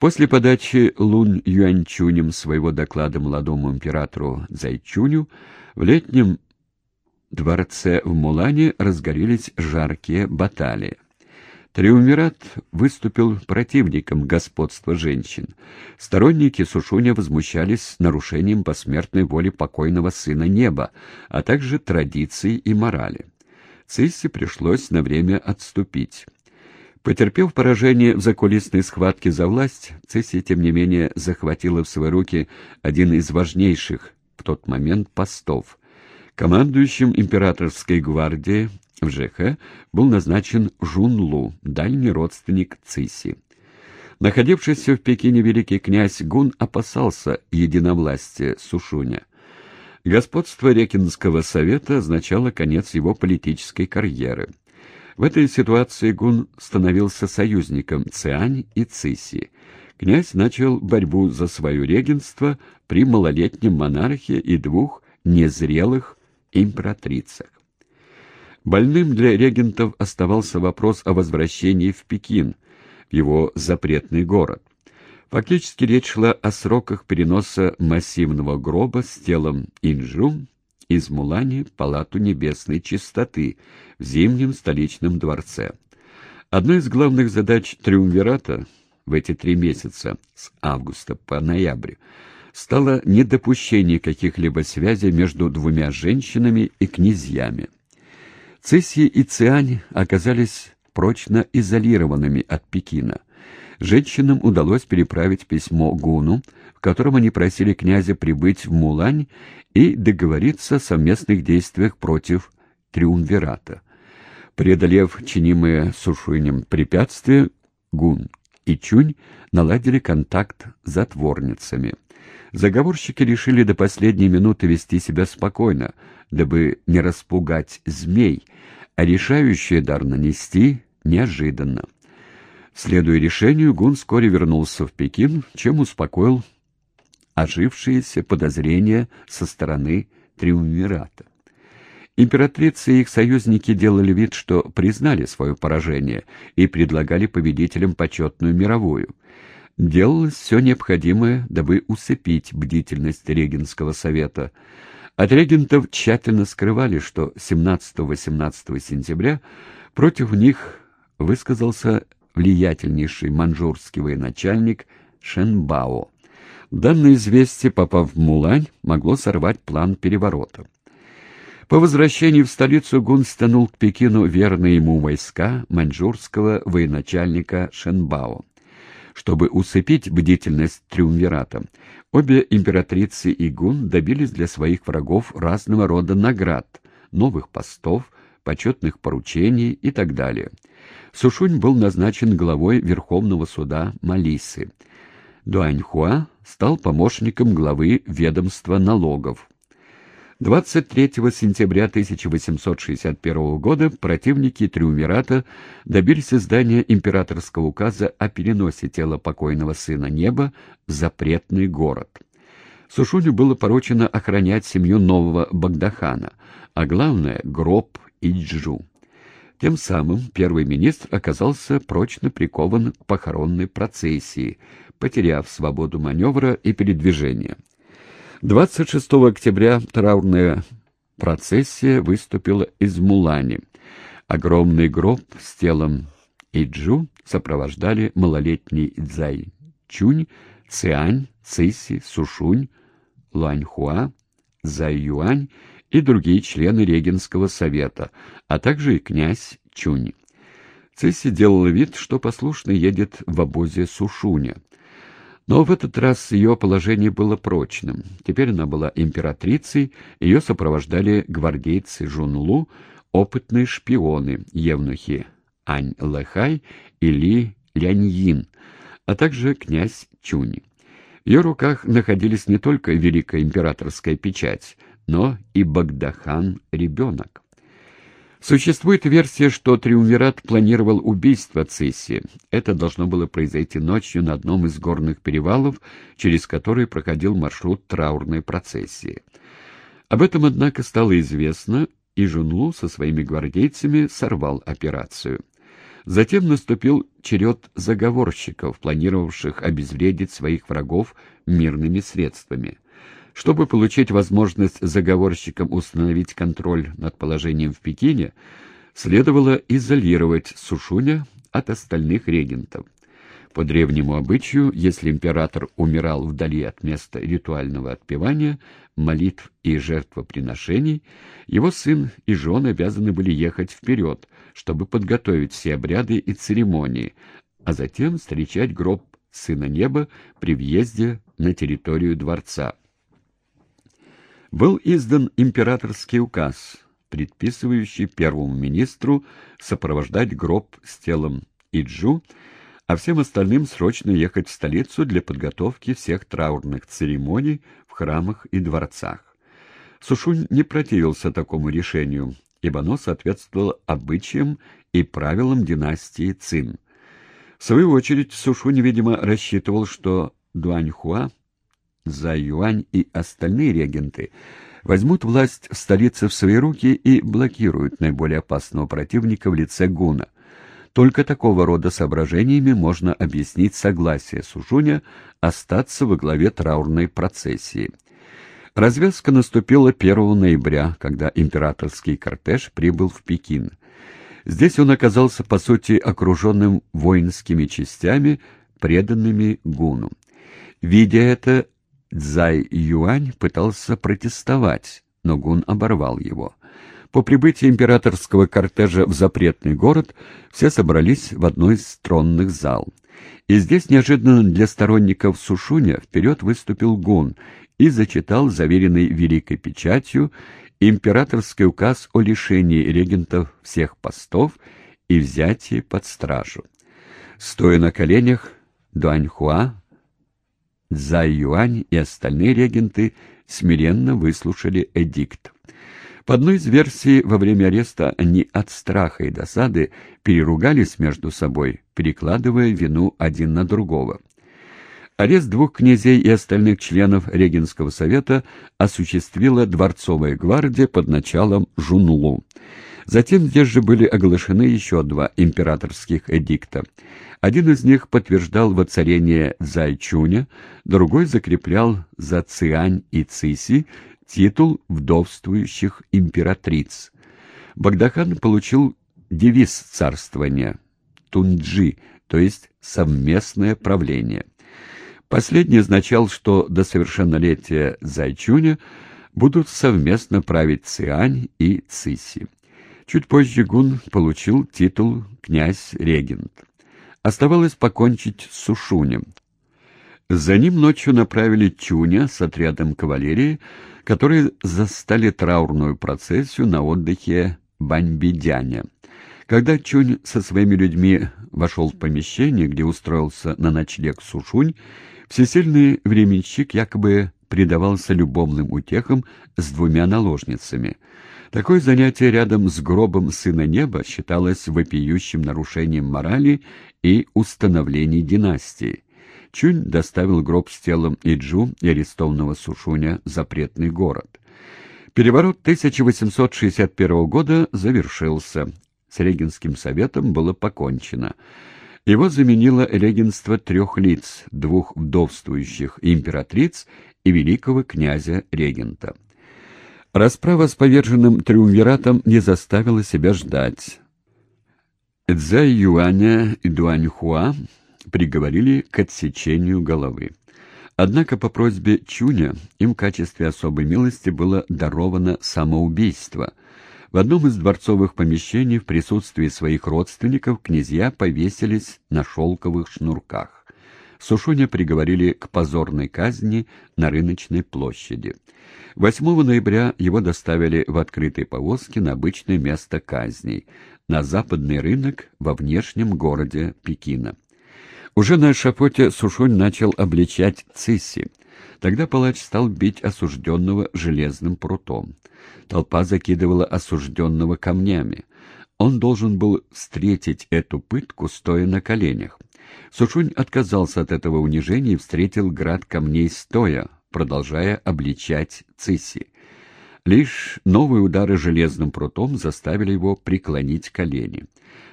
После подачи Лун Юаньчунем своего доклада молодому императору Зайчуню в летнем дворце в Мулане разгорелись жаркие баталии. Триумвират выступил противником господства женщин. Сторонники Сушуня возмущались нарушением посмертной воли покойного сына неба, а также традиций и морали. Цисси пришлось на время отступить. Потерпев поражение в закулисной схватке за власть, Цесси, тем не менее, захватила в свои руки один из важнейших в тот момент постов. Командующим императорской гвардии в ЖХ был назначен Жун Лу, дальний родственник Цисси. Находившийся в Пекине великий князь Гун опасался единовластия Сушуня. Господство Рекинского совета означало конец его политической карьеры. В этой ситуации Гун становился союзником Циань и Циси. Князь начал борьбу за свое регенство при малолетнем монархе и двух незрелых императрицах. Больным для регентов оставался вопрос о возвращении в Пекин, в его запретный город. Фактически речь шла о сроках переноса массивного гроба с телом Инжу из Мулани в Палату Небесной Чистоты в Зимнем столичном дворце. Одной из главных задач Триумвирата в эти три месяца, с августа по ноябрь, стало недопущение каких-либо связей между двумя женщинами и князьями. Цисси и Циань оказались прочно изолированными от Пекина. Женщинам удалось переправить письмо Гуну, в котором они просили князя прибыть в Мулань и договориться о совместных действиях против Триумвирата. Преодолев чинимые Сушуйнем препятствия, Гун и Чунь наладили контакт с затворницами. Заговорщики решили до последней минуты вести себя спокойно, дабы не распугать змей, а решающий дар нанести неожиданно. Следуя решению, Гун вскоре вернулся в Пекин, чем успокоил ожившиеся подозрения со стороны Триумвирата. Императрица и их союзники делали вид, что признали свое поражение и предлагали победителям почетную мировую. Делалось все необходимое, дабы усыпить бдительность Регенского совета. От регентов тщательно скрывали, что 17-18 сентября против них высказался влиятельнейший манжурский военачальник Шенбао. Данное известие, попав в Мулань, могло сорвать план переворота. По возвращении в столицу Гун стянул к Пекину верные ему войска маньчжурского военачальника Шенбао. Чтобы усыпить бдительность триумвирата, обе императрицы и Гун добились для своих врагов разного рода наград, новых постов, почетных поручений и так далее. Сушунь был назначен главой Верховного суда Малисы. Дуаньхуа стал помощником главы ведомства налогов. 23 сентября 1861 года противники Триумвирата добились издания императорского указа о переносе тела покойного сына неба в запретный город. Сушуню было поручено охранять семью нового Багдахана, а главное — гроб Иджу. Тем самым первый министр оказался прочно прикован к похоронной процессии, потеряв свободу маневра и передвижения. 26 октября траурная процессия выступила из Мулани. Огромный гроб с телом Иджу сопровождали малолетний Цзай Чунь, Циань, Циси, Сушунь, Луаньхуа, Цзай Юань и другие члены Регенского совета, а также и князь Чунь. Циси делала вид, что послушно едет в обозе Сушуня. Но в этот раз ее положение было прочным. Теперь она была императрицей, ее сопровождали гвардейцы Жунлу, опытные шпионы, евнухи Ань Лэхай и Ли Ляньин, а также князь Чунь. В ее руках находились не только великая императорская печать, но и Багдахан-ребенок. Существует версия, что Триумвират планировал убийство Цисси. Это должно было произойти ночью на одном из горных перевалов, через который проходил маршрут траурной процессии. Об этом, однако, стало известно, и Жунлу со своими гвардейцами сорвал операцию. Затем наступил черед заговорщиков, планировавших обезвредить своих врагов мирными средствами. Чтобы получить возможность заговорщикам установить контроль над положением в Пекине, следовало изолировать Сушуня от остальных регентов. По древнему обычаю, если император умирал вдали от места ритуального отпевания, молитв и жертвоприношений, его сын и жены обязаны были ехать вперед, чтобы подготовить все обряды и церемонии, а затем встречать гроб Сына Неба при въезде на территорию дворца. Был издан императорский указ, предписывающий первому министру сопровождать гроб с телом Иджу, а всем остальным срочно ехать в столицу для подготовки всех траурных церемоний в храмах и дворцах. Сушунь не противился такому решению, ибо оно соответствовало обычаям и правилам династии Цин. В свою очередь Сушунь, видимо, рассчитывал, что Дуаньхуа, За Юань и остальные регенты возьмут власть в столице в свои руки и блокируют наиболее опасного противника в лице Гуна — только такого рода соображениями можно объяснить согласие Сужуня остаться во главе траурной процессии. Развязка наступила 1 ноября, когда императорский кортеж прибыл в Пекин. Здесь он оказался, по сути, окруженным воинскими частями, преданными Гуну. Видя это, Цзай Юань пытался протестовать, но Гун оборвал его. По прибытии императорского кортежа в запретный город все собрались в одной из тронных зал. И здесь неожиданно для сторонников Сушуня вперед выступил Гун и зачитал заверенный великой печатью императорский указ о лишении регентов всех постов и взятии под стражу. Стоя на коленях, Дуаньхуа, Цзай Юань и остальные регенты смиренно выслушали эдикт. По одной из версий, во время ареста они от страха и досады переругались между собой, перекладывая вину один на другого. Арест двух князей и остальных членов Регенского совета осуществила дворцовая гвардия под началом Жунлу. Затем здесь же были оглашены еще два императорских эдикта. Один из них подтверждал воцарение Зайчуня, другой закреплял за Циань и Циси титул вдовствующих императриц. Багдахан получил девиз царствования «Тунджи», то есть «совместное правление». Последний означал, что до совершеннолетия Зайчуня будут совместно править Циань и Циси. Чуть позже Гун получил титул «князь-регент». Оставалось покончить с Сушунем. За ним ночью направили Чуня с отрядом кавалерии, которые застали траурную процессию на отдыхе Баньбидяне. Когда Чунь со своими людьми вошел в помещение, где устроился на ночлег Сушунь, всесильный временщик якобы предавался любовным утехам с двумя наложницами. Такое занятие рядом с гробом Сына Неба считалось вопиющим нарушением морали и установлений династии. Чунь доставил гроб с телом Иджу и арестованного Сушуня запретный город. Переворот 1861 года завершился. С Регенским советом было покончено. Его заменило регенство трех лиц, двух вдовствующих императриц и великого князя-регента. Расправа с поверженным триумвиратом не заставила себя ждать. Цзай Юаня и Дуаньхуа приговорили к отсечению головы. Однако по просьбе Чуня им в качестве особой милости было даровано самоубийство. В одном из дворцовых помещений в присутствии своих родственников князья повесились на шелковых шнурках. Сушуня приговорили к позорной казни на рыночной площади. 8 ноября его доставили в открытой повозке на обычное место казней, на западный рынок во внешнем городе Пекина. Уже на эшафоте Сушунь начал обличать Цисси. Тогда палач стал бить осужденного железным прутом. Толпа закидывала осужденного камнями. Он должен был встретить эту пытку, стоя на коленях. Сушунь отказался от этого унижения и встретил град камней стоя, продолжая обличать Цисси. Лишь новые удары железным прутом заставили его преклонить колени.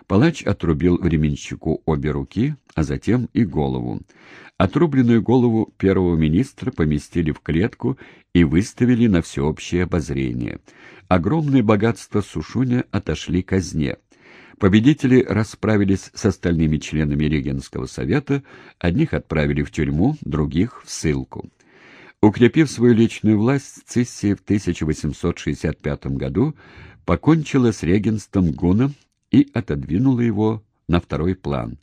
Палач отрубил временщику обе руки, а затем и голову. Отрубленную голову первого министра поместили в клетку и выставили на всеобщее обозрение. Огромные богатства Сушуня отошли казне. Победители расправились с остальными членами Регенского совета, одних отправили в тюрьму, других — в ссылку. Укрепив свою личную власть, Цисси в 1865 году покончила с регенством Гуна и отодвинула его на второй план.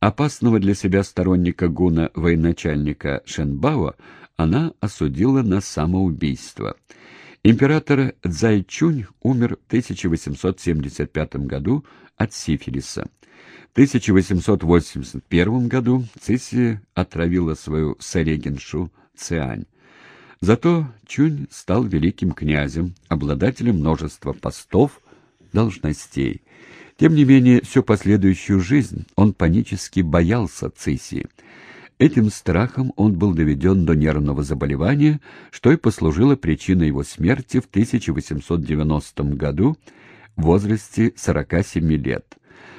Опасного для себя сторонника Гуна военачальника Шенбао она осудила на самоубийство. Император Цзайчунь умер в 1875 году от сифилиса. В 1881 году Цисси отравила свою сарегиншу Циань. Зато Чунь стал великим князем, обладателем множества постов, должностей. Тем не менее, всю последующую жизнь он панически боялся Циси. Этим страхом он был доведен до нервного заболевания, что и послужило причиной его смерти в 1890 году в возрасте 47 лет.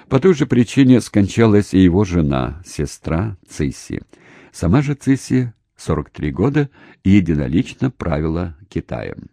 По той же причине скончалась и его жена, сестра Циси. Сама же Циси 43 года, единолично правила Китаем.